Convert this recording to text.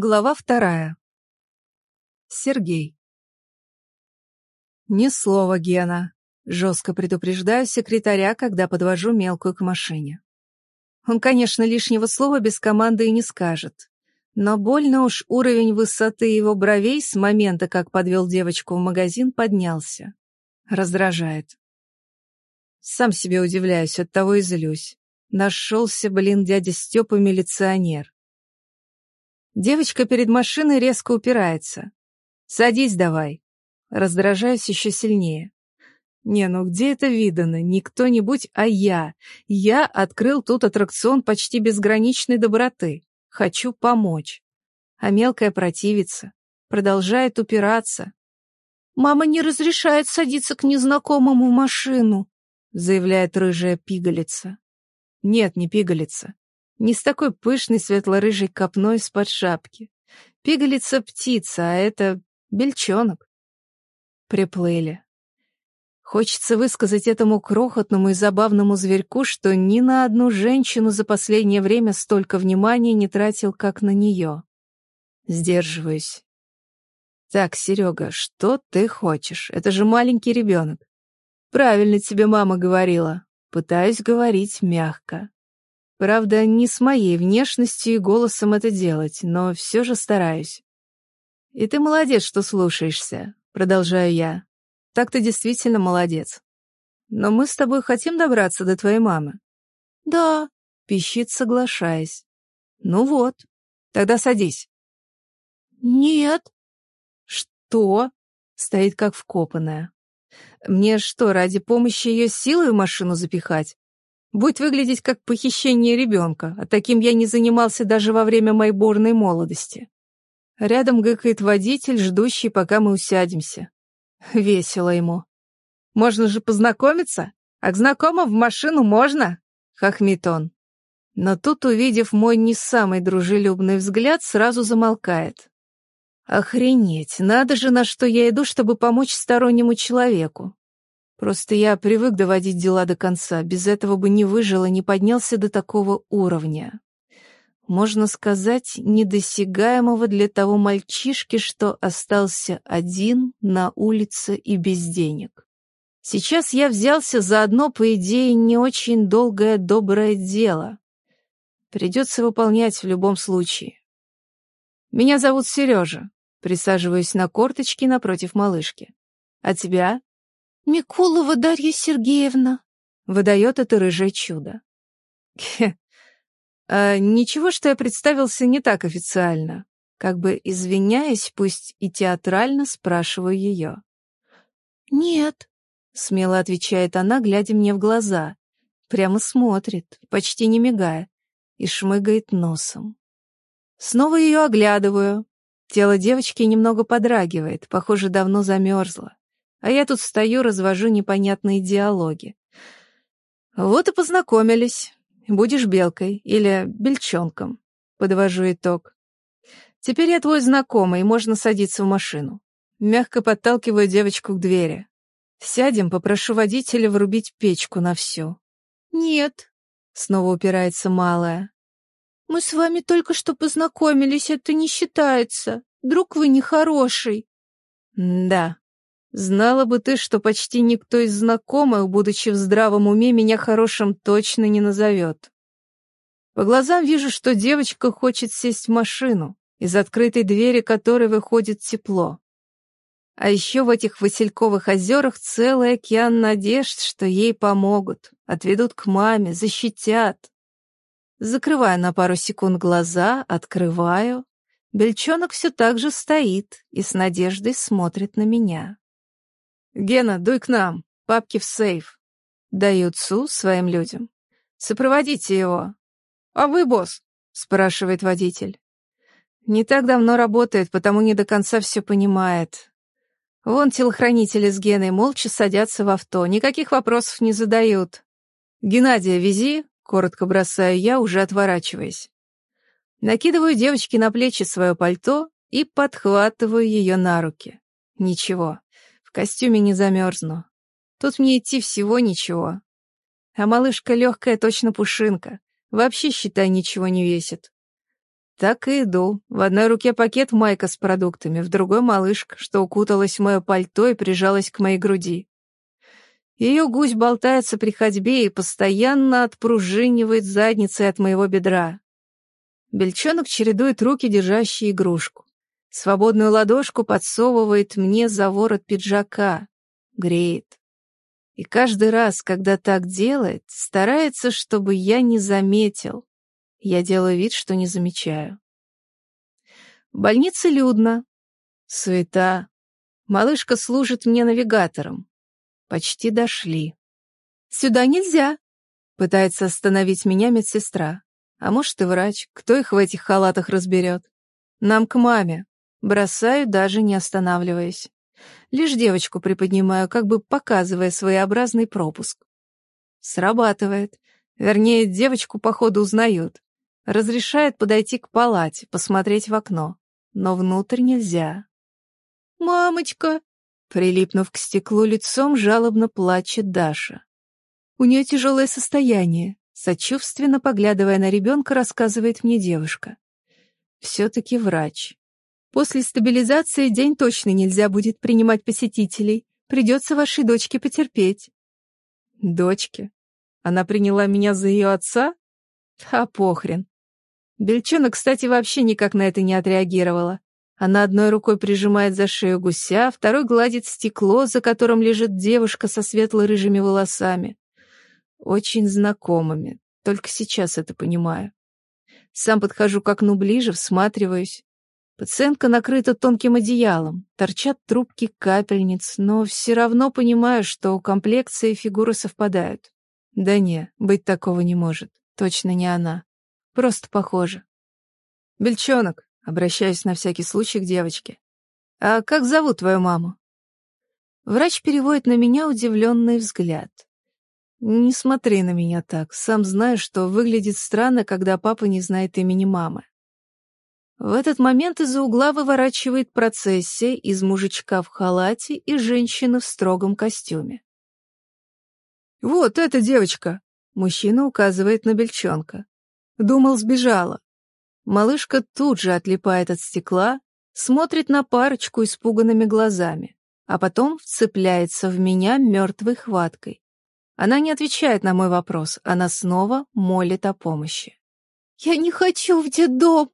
Глава вторая. Сергей. Ни слова, Гена. Жестко предупреждаю секретаря, когда подвожу мелкую к машине. Он, конечно, лишнего слова без команды и не скажет. Но больно уж уровень высоты его бровей с момента, как подвел девочку в магазин, поднялся. Раздражает. Сам себе удивляюсь, от того и злюсь. Нашелся, блин, дядя Степа милиционер. Девочка перед машиной резко упирается. «Садись давай». Раздражаюсь еще сильнее. Не, ну где это видано? Не кто-нибудь, а я. Я открыл тут аттракцион почти безграничной доброты. Хочу помочь. А мелкая противится. Продолжает упираться. «Мама не разрешает садиться к незнакомому в машину», заявляет рыжая пигалица. Нет, не пигалица не с такой пышной светло-рыжей копной из-под шапки. Пигалица птица, а это бельчонок. Приплыли. Хочется высказать этому крохотному и забавному зверьку, что ни на одну женщину за последнее время столько внимания не тратил, как на нее. Сдерживаюсь. Так, Серега, что ты хочешь? Это же маленький ребенок. Правильно тебе мама говорила. Пытаюсь говорить мягко. Правда, не с моей внешностью и голосом это делать, но все же стараюсь. «И ты молодец, что слушаешься», — продолжаю я. «Так ты действительно молодец. Но мы с тобой хотим добраться до твоей мамы». «Да», — пищит, соглашаясь. «Ну вот, тогда садись». «Нет». «Что?» — стоит как вкопанная. «Мне что, ради помощи ее силой в машину запихать? Будет выглядеть как похищение ребенка, а таким я не занимался даже во время моей бурной молодости. Рядом гыкает водитель, ждущий, пока мы усядемся. Весело ему. «Можно же познакомиться? А к знакомым в машину можно?» — хохмит он. Но тут, увидев мой не самый дружелюбный взгляд, сразу замолкает. «Охренеть, надо же, на что я иду, чтобы помочь стороннему человеку. Просто я привык доводить дела до конца, без этого бы не выжил и не поднялся до такого уровня. Можно сказать, недосягаемого для того мальчишки, что остался один на улице и без денег. Сейчас я взялся за одно, по идее, не очень долгое доброе дело. Придется выполнять в любом случае. Меня зовут Сережа. Присаживаюсь на корточки напротив малышки. А тебя? «Микулова Дарья Сергеевна», — выдает это рыжее чудо. Хе. А, ничего, что я представился не так официально. Как бы извиняясь, пусть и театрально спрашиваю ее. «Нет», — смело отвечает она, глядя мне в глаза. Прямо смотрит, почти не мигая, и шмыгает носом. Снова ее оглядываю. Тело девочки немного подрагивает, похоже, давно замерзло. А я тут стою, развожу непонятные диалоги. Вот и познакомились. Будешь белкой или бельчонком. Подвожу итог. Теперь я твой знакомый, можно садиться в машину. Мягко подталкиваю девочку к двери. Сядем, попрошу водителя врубить печку на всю. Нет. Снова упирается малая. Мы с вами только что познакомились, это не считается. Друг вы нехороший. Да, Знала бы ты, что почти никто из знакомых, будучи в здравом уме, меня хорошим точно не назовет. По глазам вижу, что девочка хочет сесть в машину, из открытой двери которой выходит тепло. А еще в этих Васильковых озерах целый океан надежд, что ей помогут, отведут к маме, защитят. Закрываю на пару секунд глаза, открываю. Бельчонок все так же стоит и с надеждой смотрит на меня. «Гена, дуй к нам, папки в сейф». Дают Су своим людям. «Сопроводите его». «А вы, босс?» — спрашивает водитель. Не так давно работает, потому не до конца все понимает. Вон телохранители с Геной молча садятся в авто, никаких вопросов не задают. «Геннадия, вези», — коротко бросаю я, уже отворачиваясь. Накидываю девочке на плечи свое пальто и подхватываю ее на руки. Ничего, в костюме не замерзну. Тут мне идти всего ничего. А малышка легкая, точно пушинка. Вообще, считай, ничего не весит. Так и иду. В одной руке пакет майка с продуктами, в другой малышка, что укуталась в мое пальто и прижалась к моей груди. Ее гусь болтается при ходьбе и постоянно отпружинивает задницей от моего бедра. Бельчонок чередует руки, держащие игрушку. Свободную ладошку подсовывает мне за ворот пиджака. Греет. И каждый раз, когда так делает, старается, чтобы я не заметил. Я делаю вид, что не замечаю. В больнице людно. Суета. Малышка служит мне навигатором. Почти дошли. «Сюда нельзя!» Пытается остановить меня медсестра. А может и врач. Кто их в этих халатах разберет? Нам к маме. Бросаю, даже не останавливаясь. Лишь девочку приподнимаю, как бы показывая своеобразный пропуск. Срабатывает. Вернее, девочку, походу, узнают. Разрешает подойти к палате, посмотреть в окно. Но внутрь нельзя. «Мамочка!» Прилипнув к стеклу лицом, жалобно плачет Даша. У нее тяжелое состояние. Сочувственно поглядывая на ребенка, рассказывает мне девушка. Все-таки врач. После стабилизации день точно нельзя будет принимать посетителей. Придется вашей дочке потерпеть. Дочке? Она приняла меня за ее отца? А похрен. Бельчонок, кстати, вообще никак на это не отреагировала. Она одной рукой прижимает за шею гуся, второй гладит стекло, за которым лежит девушка со светло-рыжими волосами. Очень знакомыми, только сейчас это понимаю. Сам подхожу к окну ближе, всматриваюсь. Пациентка накрыта тонким одеялом, торчат трубки капельниц, но все равно понимаю, что комплекция и фигуры совпадают. Да не, быть такого не может. Точно не она. Просто похоже. Бельчонок, обращаясь на всякий случай к девочке. А как зовут твою маму? Врач переводит на меня удивленный взгляд. Не смотри на меня так, сам знаешь, что выглядит странно, когда папа не знает имени мамы. В этот момент из-за угла выворачивает процессия из мужичка в халате и женщины в строгом костюме. «Вот эта девочка!» — мужчина указывает на бельчонка. Думал, сбежала. Малышка тут же отлипает от стекла, смотрит на парочку испуганными глазами, а потом вцепляется в меня мертвой хваткой. Она не отвечает на мой вопрос, она снова молит о помощи. «Я не хочу в детдом!»